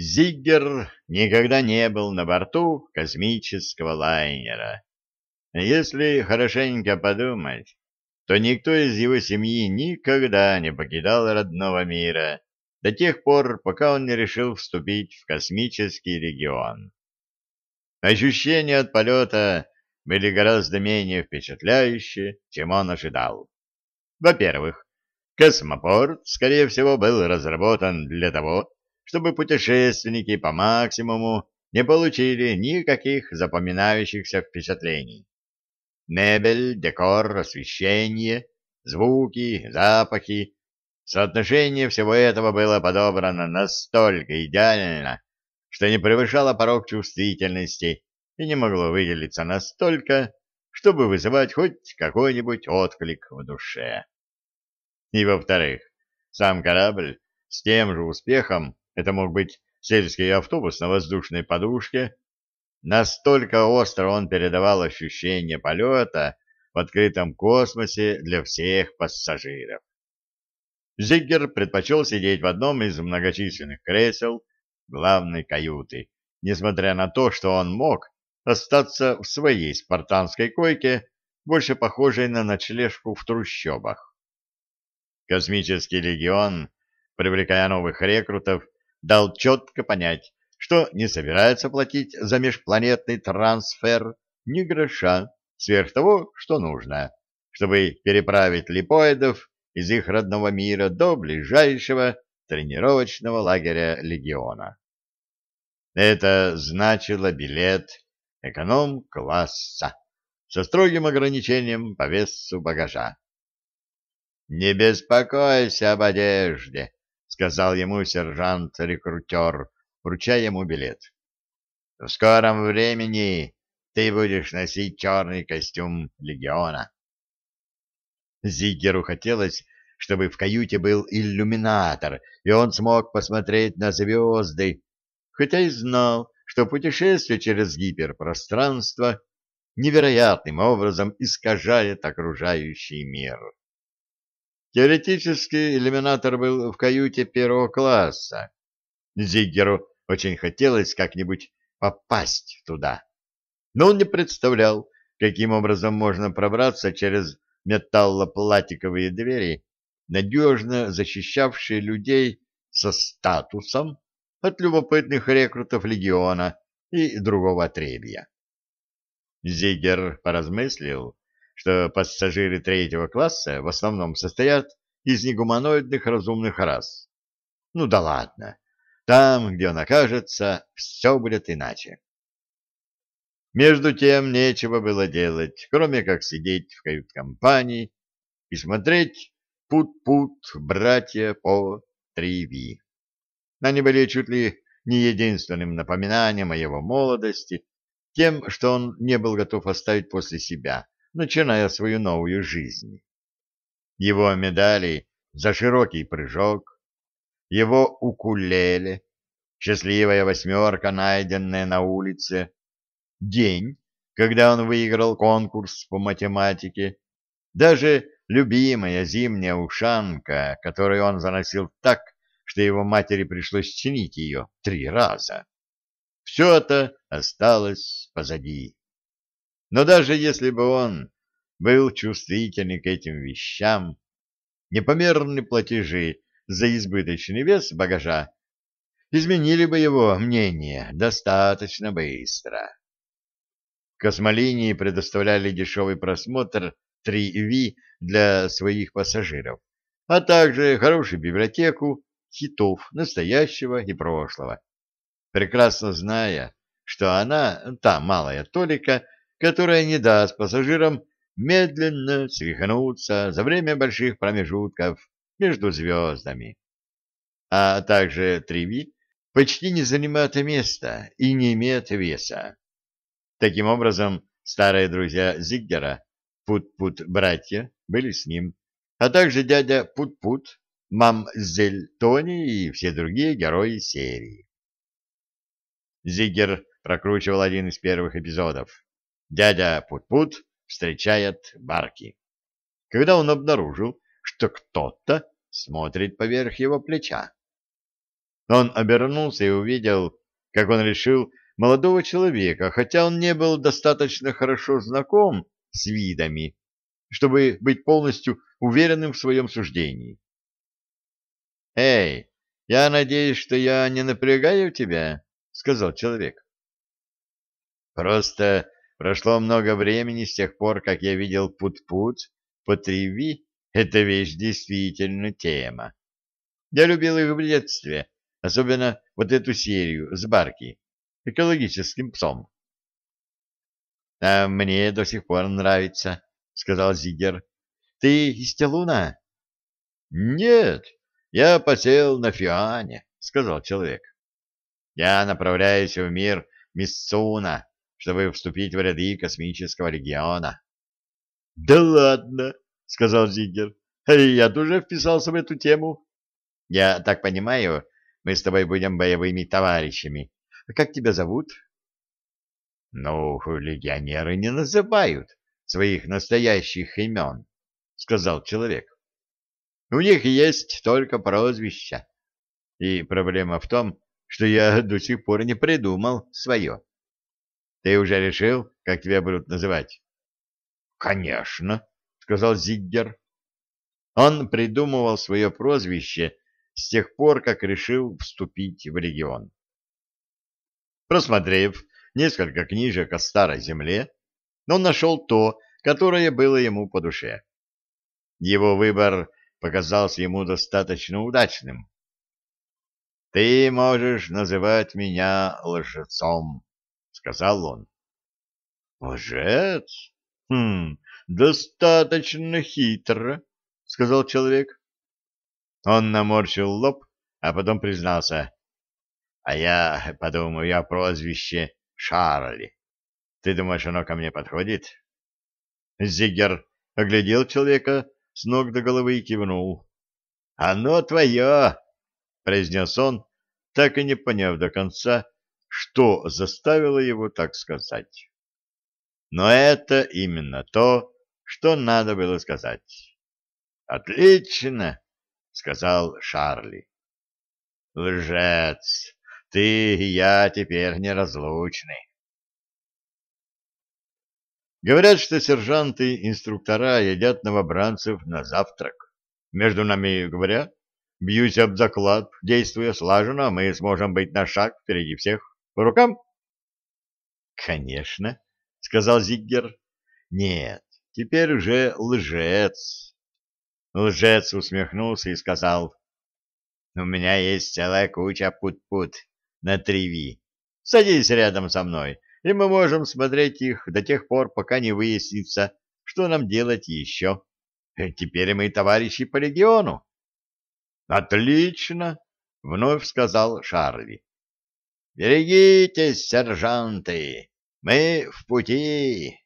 Зиггер никогда не был на борту космического лайнера. Если хорошенько подумать, то никто из его семьи никогда не покидал родного мира до тех пор, пока он не решил вступить в космический регион. Ощущения от полета были гораздо менее впечатляющие, чем он ожидал. Во-первых, космопорт, скорее всего, был разработан для того, чтобы путешественники по максимуму не получили никаких запоминающихся впечатлений. Мебель, декор, освещение, звуки, запахи. Соотношение всего этого было подобрано настолько идеально, что не превышало порог чувствительности и не могло выделиться настолько, чтобы вызывать хоть какой-нибудь отклик в душе. И во-вторых, сам корабль с тем же успехом это мог быть сельский автобус на воздушной подушке, настолько остро он передавал ощущение полета в открытом космосе для всех пассажиров. Зиггер предпочел сидеть в одном из многочисленных кресел главной каюты, несмотря на то, что он мог остаться в своей спартанской койке, больше похожей на ночлежку в трущобах. Космический легион, привлекая новых рекрутов, дал четко понять, что не собирается платить за межпланетный трансфер ни гроша сверх того, что нужно, чтобы переправить липоидов из их родного мира до ближайшего тренировочного лагеря легиона. Это значило билет эконом-класса со строгим ограничением по весу багажа. «Не беспокойся об одежде», сказал ему сержант-рекрутер, вручая ему билет. — В скором времени ты будешь носить черный костюм легиона. Зиггеру хотелось, чтобы в каюте был иллюминатор, и он смог посмотреть на звезды, хотя и знал, что путешествие через гиперпространство невероятным образом искажает окружающий мир. Теоретически иллюминатор был в каюте первого класса. Зиггеру очень хотелось как-нибудь попасть туда. Но он не представлял, каким образом можно пробраться через металлоплатиковые двери, надежно защищавшие людей со статусом от любопытных рекрутов легиона и другого отребья. Зиггер поразмыслил что пассажиры третьего класса в основном состоят из негуманоидных разумных рас. Ну да ладно, там, где он окажется, все будет иначе. Между тем нечего было делать, кроме как сидеть в кают-компании и смотреть «Пут-пут, братья по 3Ви». Они были чуть ли не единственным напоминанием о его молодости, тем, что он не был готов оставить после себя начиная свою новую жизнь. Его медали за широкий прыжок, его укулеле, счастливая восьмерка, найденная на улице, день, когда он выиграл конкурс по математике, даже любимая зимняя ушанка, которую он заносил так, что его матери пришлось чинить ее три раза. Все это осталось позади. Но даже если бы он был чувствительный к этим вещам, непомерные платежи за избыточный вес багажа изменили бы его мнение достаточно быстро. Космолинии предоставляли дешевый просмотр 3V для своих пассажиров, а также хорошую библиотеку хитов настоящего и прошлого, прекрасно зная, что она, та малая толика, которая не даст пассажирам медленно свихнуться за время больших промежутков между звездами. А также Триви почти не занимает места и не имеет веса. Таким образом, старые друзья Зиггера, Пут-Пут-братья, были с ним, а также дядя Пут-Пут, мам-зель Тони и все другие герои серии. Зиггер прокручивал один из первых эпизодов. Дядя Пут-Пут встречает Барки. Когда он обнаружил, что кто-то смотрит поверх его плеча. Он обернулся и увидел, как он решил молодого человека, хотя он не был достаточно хорошо знаком с видами, чтобы быть полностью уверенным в своем суждении. «Эй, я надеюсь, что я не напрягаю тебя?» — сказал человек. «Просто прошло много времени с тех пор, как я видел Пут-Пут по Триви. Эта вещь действительно тема. Я любил их в детстве, особенно вот эту серию с Барки, экологическим псом. — А мне до сих пор нравится, — сказал Зигер. — Ты из Телуна? — Нет, я посел на Фиане, — сказал человек. — Я направляюсь в мир Миссуна, чтобы вступить в ряды космического региона. — Да ладно, — сказал Зигер. — Я тоже вписался в эту тему. Я так понимаю, мы с тобой будем боевыми товарищами. А как тебя зовут? — Ну, легионеры не называют своих настоящих имен, — сказал человек. — У них есть только прозвища. И проблема в том, что я до сих пор не придумал свое. Ты уже решил, как тебя будут называть? — Конечно, — сказал Зиггер. Он придумывал свое прозвище с тех пор, как решил вступить в регион. Просмотрев несколько книжек о Старой Земле, он нашел то, которое было ему по душе. Его выбор показался ему достаточно удачным. «Ты можешь называть меня лжецом», — сказал он. «Лжец? Хм, достаточно хитро», — сказал человек. Он наморщил лоб, а потом признался. — А я подумаю о прозвище Шарли. Ты думаешь, оно ко мне подходит? Зиггер оглядел человека с ног до головы и кивнул. — Оно твое! — произнес он, так и не поняв до конца, что заставило его так сказать. Но это именно то, что надо было сказать. «Отлично!» — сказал Шарли. «Лжец! Ты и я теперь неразлучны!» Говорят, что сержанты-инструктора едят новобранцев на завтрак. Между нами говоря, бьюсь об заклад, действуя слаженно, мы сможем быть на шаг впереди всех. По рукам? — Конечно, — сказал Зиггер. — Нет, теперь уже лжец. Лжец усмехнулся и сказал, «У меня есть целая куча пут-пут на триви. Садись рядом со мной, и мы можем смотреть их до тех пор, пока не выяснится, что нам делать еще. Теперь мы товарищи по региону». «Отлично!» — вновь сказал Шарви. «Берегитесь, сержанты, мы в пути!»